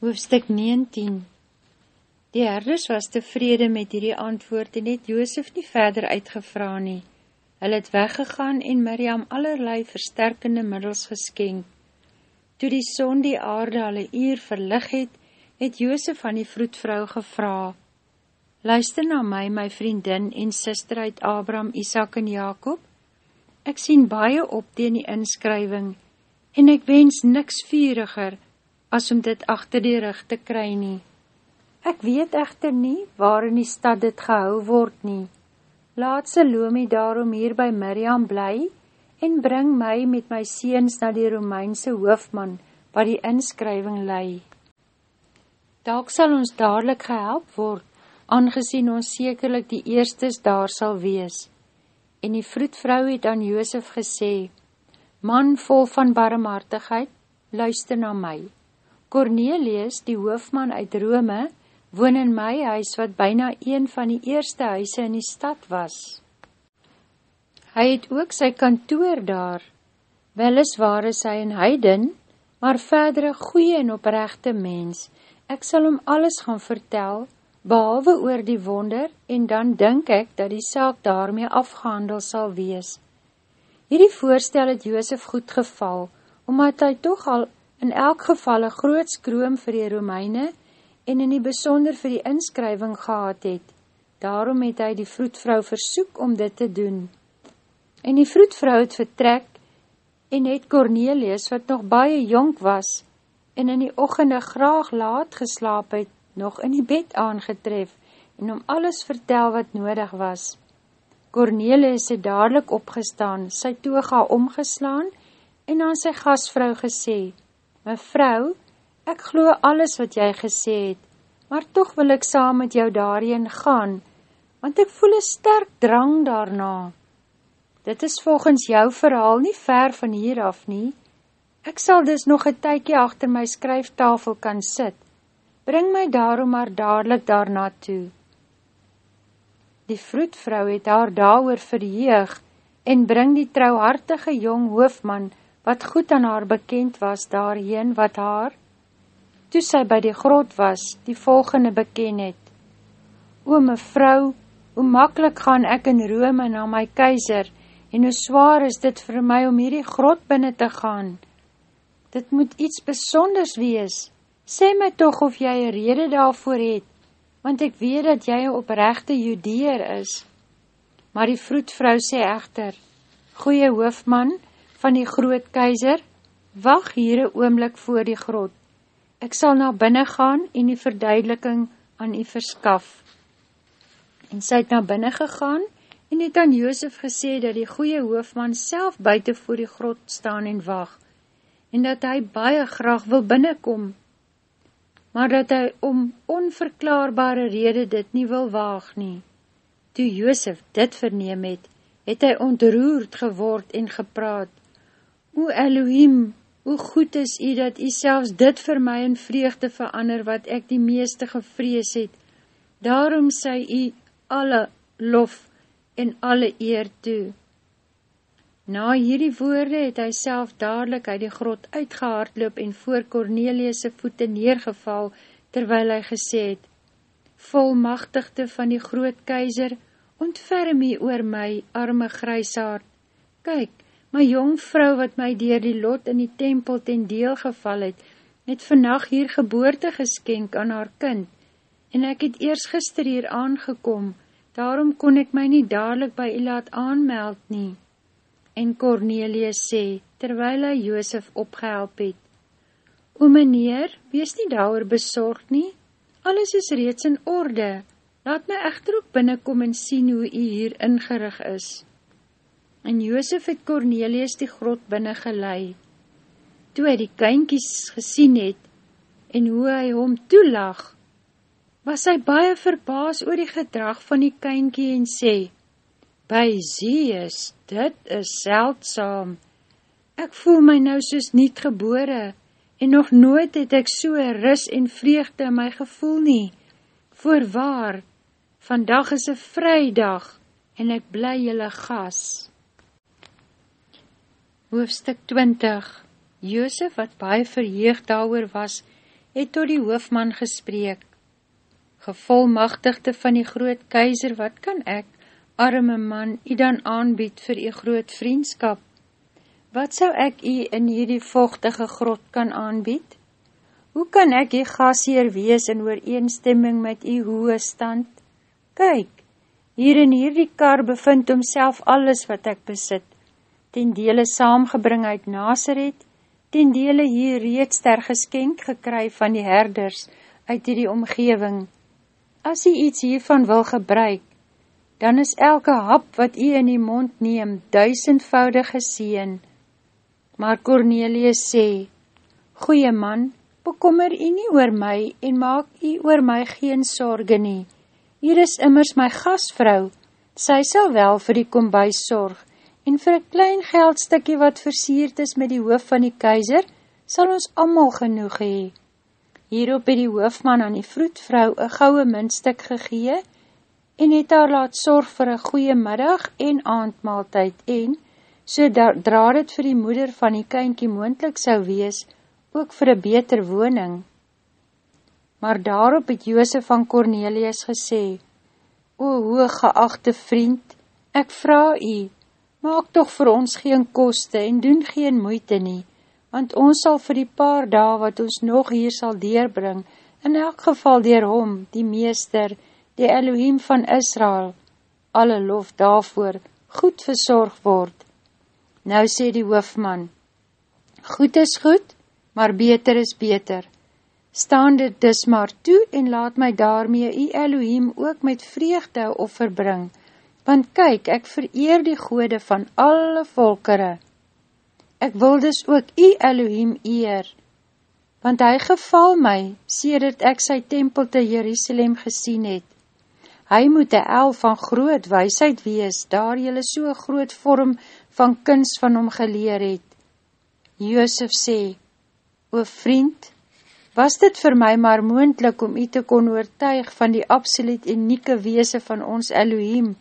Hoofstuk 19 Die herders was tevrede met hierdie antwoord en het Joosef nie verder uitgevra nie. Hulle het weggegaan en Miriam allerlei versterkende middels geskenk. Toe die son die aarde al een uur verlig het, het Joosef aan die vroedvrou gevra. Luister na my, my vriendin en sister uit Abraham, Isaac en Jacob. Ek sien baie op teen die inskrywing en ek wens niks vieriger, as om dit achter die rug te kry nie. Ek weet echter nie, waar in die stad dit gehou word nie. Laat Salome daarom hier by Miriam bly, en bring my met my seens na die Romeinse hoofman, wat die inskrywing lei. Dalk sal ons dadelijk gehelp word, aangezien ons sekerlik die eerstes daar sal wees. En die vroedvrou het aan Joosef gesê, Man vol van barmhartigheid, luister na my. Cornelius, die hoofman uit Rome, woon in my huis wat byna een van die eerste huise in die stad was. Hy het ook sy kantoor daar. Weliswaar is hy een heiden, maar verder een goeie en oprechte mens. Ek sal hom alles gaan vertel, behalwe oor die wonder, en dan denk ek dat die saak daarmee afgehandel sal wees. Hierdie voorstel het Joosef goed geval, omdat hy toch al in elk geval een groot skroom vir die Romeine en in die besonder vir die inskrywing gehad het. Daarom het hy die vroedvrou versoek om dit te doen. En die vroedvrou het vertrek en het Cornelius, wat nog baie jonk was en in die ochende graag laat geslaap het, nog in die bed aangetref en om alles vertel wat nodig was. Cornelius het dadelijk opgestaan, sy toga omgeslaan en aan sy gasvrou gesê, Mevrou, ek glo alles wat jy gesê het, maar toch wil ek saam met jou daarheen gaan, want ek voel een sterk drang daarna. Dit is volgens jou verhaal nie ver van hier af nie. Ek sal dus nog een tykie achter my skryftafel kan sit. Bring my daarom maar dadelijk daarna toe. Die vroedvrou het haar daar verheeg en bring die trouhartige jong hoofman wat goed aan haar bekend was daarheen wat haar, toe sy by die grot was, die volgende beken het. O mevrou, hoe makkelijk gaan ek in Rome na my keizer, en hoe zwaar is dit vir my om hierdie grot binnen te gaan. Dit moet iets besonders wees. Sê my toch of jy een rede daarvoor het, want ek weet dat jy een oprechte judeer is. Maar die vroedvrou sê echter, Goeie hoofman, van die groot keizer, wacht hier een oomlik voor die grot. Ek sal na binnen gaan en die verduideliking aan u verskaf. En sy het na binnen gegaan en het aan Joosef gesê dat die goeie hoofman self buiten voor die grot staan en wacht, en dat hy baie graag wil binnenkom, maar dat hy om onverklaarbare rede dit nie wil waag nie. Toe Joosef dit verneem het, het hy ontroerd geword en gepraat, O Elohim, hoe goed is u dat u selfs dit vir my in vreugde verander wat ek die meeste gevrees het. Daarom sy u alle lof en alle eer toe. Na hierdie woorde het hy self dadelijk uit die grot uitgehaardloop en voor Cornelius' voete neergeval, terwyl hy gesê het, Volmachtigde van die groot keizer, ontferm hy oor my, arme grijsaard. Kyk, My jong vrou wat my dier die lot in die tempel ten deel geval het, het vannacht hier geboorte geskenk aan haar kind, en ek het eers gister hier aangekom, daarom kon ek my nie dadelijk by u laat aanmeld nie. En Cornelius sê, terwyl hy Joosef opgehelp het, O meneer, wees nie daar besorgd nie, alles is reeds in orde, laat my echter ook binnenkom en sien hoe u hier ingerig is. En Joosef het Cornelius die grot binnen gelei. Toe hy die kynkies gesien het, en hoe hy hom toelag, was hy baie verbaas oor die gedrag van die kynkie en sê, By Zeus, dit is seldsam. Ek voel my nou soos niet gebore, en nog nooit het ek so ris en vreugde in my gevoel nie. Voorwaar, vandag is een vrydag, en ek bly jylle gas. Hoofstuk 20 Joosef, wat baie verheeg daar was, het tot die hoofman gespreek. Gevolmachtigde van die groot keizer, wat kan ek, arme man, u dan aanbied vir u groot vriendskap? Wat sou ek u in hierdie vochtige grot kan aanbied? Hoe kan ek die gasheer wees in ooreenstemming met die hoë stand? Kyk, hier in hierdie kar bevind homself alles wat ek besit, ten dele saamgebring uit Nazareth, ten dele hier reeds ter geskenk gekry van die herders uit die omgeving. As hy iets hiervan wil gebruik, dan is elke hap wat hy in die mond neem, duisendvoudig geseen. Maar Cornelius sê, Goeie man, bekommer u nie oor my en maak u oor my geen sorge nie. Hier is immers my gasvrou, sy sal wel vir die kombuis sorg, en vir een klein geldstikkie wat versierd is met die hoof van die keizer, sal ons allemaal genoeg hee. Hierop het die hoofman aan die vroedvrou een gouwe muntstuk gegee, en het haar laat sorg vir een goeie middag en aandmaaltijd en, so dra dit vir die moeder van die kynkie moendlik sou wees, ook vir een beter woning. Maar daarop het Joosef van Cornelius gesê, O hoog geachte vriend, ek vraag u, maak toch vir ons geen koste en doen geen moeite nie, want ons sal vir die paar dae wat ons nog hier sal deurbring, in elk geval dier hom, die meester, die Elohim van Israel, alle lof daarvoor, goed verzorg word. Nou sê die hoofman, goed is goed, maar beter is beter. Staan dit dus maar toe en laat my daarmee u Elohim ook met vreugde offer bring, want kyk, ek vereer die gode van alle volkere. Ek wil dus ook u Elohim eer, want hy geval my, sedert ek sy tempel te Jerusalem gesien het. Hy moet een el van groot weisheid wees, daar jylle so groot vorm van kunst van hom geleer het. Joosef sê, O vriend, was dit vir my maar moendlik om u te kon oortuig van die absoluut unieke weese van ons Elohim,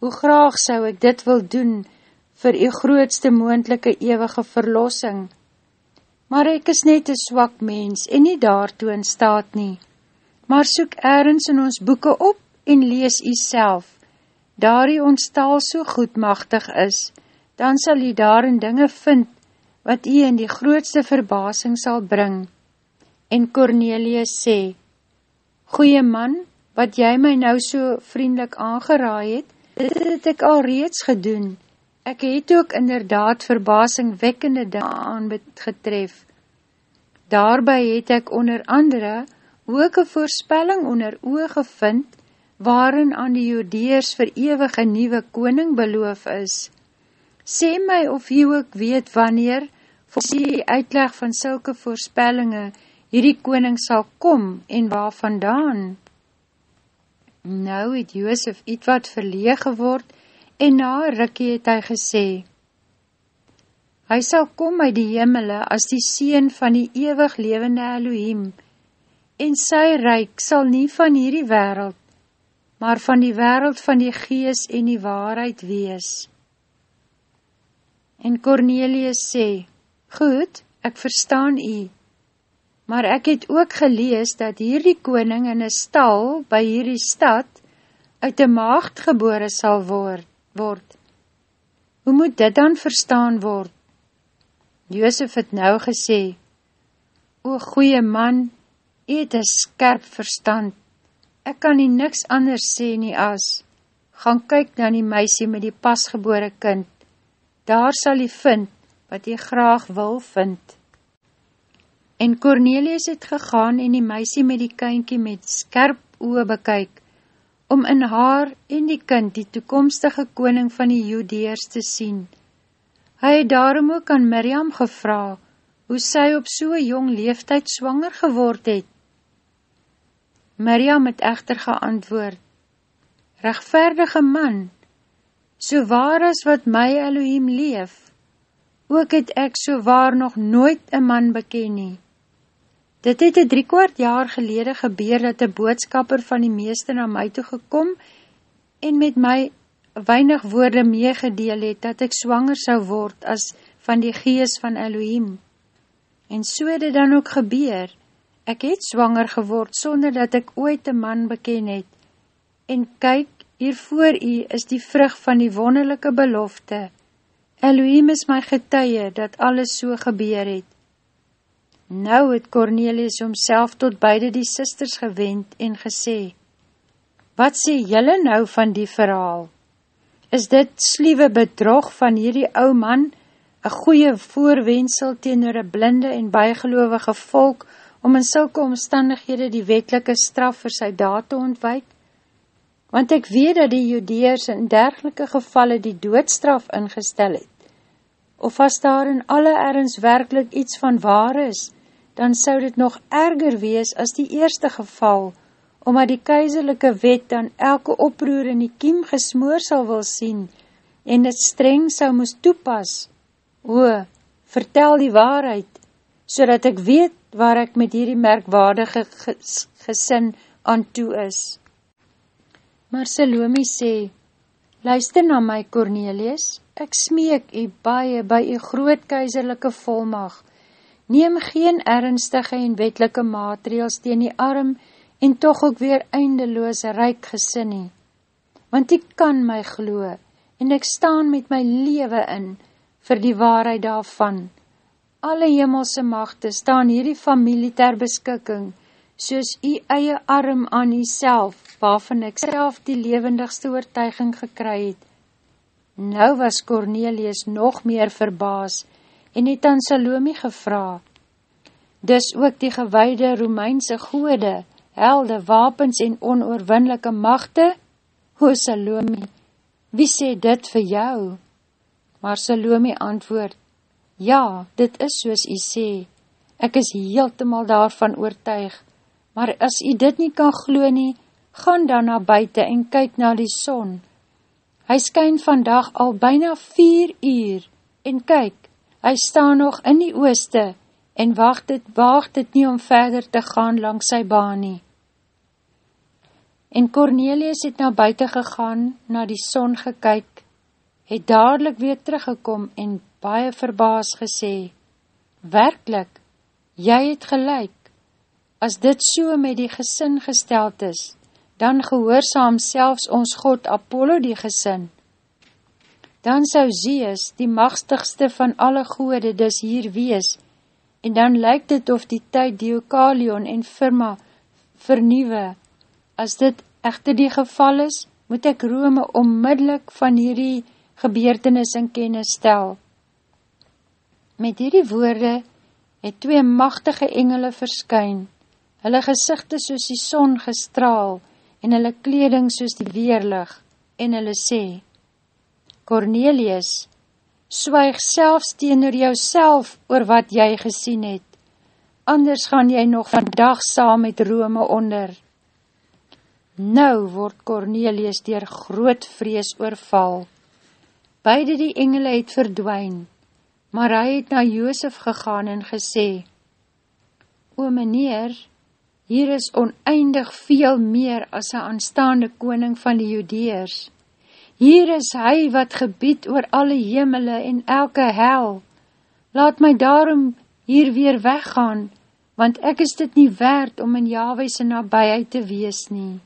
hoe graag sou ek dit wil doen vir u grootste moendlike ewige verlossing. Maar ek is net een swak mens en nie daartoe in staat nie. Maar soek ergens in ons boeken op en lees u self. Daar u ons taal so goedmachtig is, dan sal u daarin dinge vind wat jy in die grootste verbasing sal bring. En Cornelius sê, Goeie man, wat jy my nou so vriendelik aangeraai het, dit het ek al reeds gedoen. Ek het ook inderdaad verbasing wekkende daan getref. Daarby het ek onder andere ook een voorspelling onder oog gevind, waarin aan die jodeers vir ewige nieuwe koning beloof is. Sê my of jy ook weet wanneer volgens die uitleg van sulke voorspellinge, hierdie koning sal kom en waar vandaan? Nou het Joosef iets wat verleeg geword en na Rikkie het hy gesê, Hy sal kom uit die hemele as die seen van die ewig levende Elohim en sy ryk sal nie van hierdie wereld, maar van die wereld van die gees en die waarheid wees. En Cornelius sê, Goed, ek verstaan u, maar ek het ook gelees dat hierdie koning in een stal by hierdie stad uit die maagd gebore sal word. word. Hoe moet dit dan verstaan word? Joosef het nou gesê, O goeie man, u het een skerp verstand, ek kan nie niks anders sê nie as, gaan kyk na die meisie met die pasgebore kind, daar sal hy vind, wat jy graag wil vind. En Cornelius het gegaan en die meisie met die kynkie met skerp oe bekyk, om in haar en die kind die toekomstige koning van die Judeers te sien. Hy het daarom ook aan Miriam gevra, hoe sy op so'n jong leeftijd swanger geword het. Miriam het echter geantwoord, Rechtverdige man, so waar as wat my Elohim leef, ook het ek so waar nog nooit een man beken nie. Dit het een driekwart jaar gelede gebeur dat een boodskapper van die meester na my toe gekom en met my weinig woorde meegedeel het dat ek swanger sou word as van die gees van Elohim. En so het dit dan ook gebeur ek het zwanger geword, sonder dat ek ooit een man beken het. En kyk, hier voor u is die vrug van die wonderlijke belofte. Elohim is my getuie, dat alles so gebeur het. Nou het Cornelius homself tot beide die sisters gewend en gesê, Wat sê jylle nou van die verhaal? Is dit sliewe bedrog van hierdie ou man, een goeie voorwensel teenoor een blinde en bijgelovige volk, om in sulke omstandighede die wetlike straf vir sy daad te ontwijk? Want ek weet dat die judeers in dergelike gevalle die doodstraf ingestel het. Of as daar in alle ergens werkelijk iets van waar is, dan sou dit nog erger wees as die eerste geval, omdat die keizerlijke wet dan elke oproer in die kiem gesmoor sal wil sien, en het streng sou moes toepas. O, vertel die waarheid, so dat ek weet waar ek met hierdie merkwaardige gesin aan toe is. Maar Salome sê, Luister na my, Cornelius, ek smeek u baie by u groot keizerlijke volmacht, neem geen ernstige en wetlike maatregels teen die arm en toch ook weer eindeloos ryk gesin nie. Want ek kan my glo en ek staan met my lewe in vir die waarheid daarvan. Alle hemelse machte staan hierdie familie ter beskikking, soos u eie arm aan u self, waarvan ek self die levendigste oortuiging gekry het. Nou was Cornelius nog meer verbaas en het aan Salome gevra. Dis ook die gewaide Romeinse goede, helde, wapens en onoorwinlike machte? Ho Salome, wie sê dit vir jou? Maar Salome antwoord, ja, dit is soos jy sê, ek is heeltemal daarvan oortuig, maar as jy dit nie kan glo nie, gaan dan na buiten en kyk na die son. Hy skyn vandag al byna vier uur, en kyk, hy staan nog in die ooste, en wacht het, wacht het nie om verder te gaan langs sy baan nie. En Cornelius het na buiten gegaan, na die son gekyk, het dadelijk weer teruggekom en baie verbaas gesê, Werkelijk, jy het gelijk, as dit so met die gesin gesteld is, dan gehoorzaam selfs ons God Apollo die gesin, dan sou Zeus, die magstigste van alle goede, dus hier wees, en dan lyk dit of die tyd Diokalion en Firma vernieuwe. As dit echter die geval is, moet ek Rome onmiddellik van hierdie gebeurtenis in kennis stel. Met hierdie woorde het twee machtige engele verskyn, hulle gezichte soos die son gestraal, en hulle kleding soos die weerlig, en hulle sê, Cornelius, swyg selfs teenoor jou self oor wat jy gesien het, anders gaan jy nog vandag saam met Rome onder. Nou word Cornelius dier groot vrees oorval. Beide die engele het verdwijn, maar hy het na Joosef gegaan en gesê, O meneer, hier is oneindig veel meer as een aanstaande koning van die judeers. Hier is hy wat gebied oor alle hemele en elke hel. Laat my daarom hier weer weggaan, want ek is dit nie werd om in Yahweh sy nabijheid te wees nie.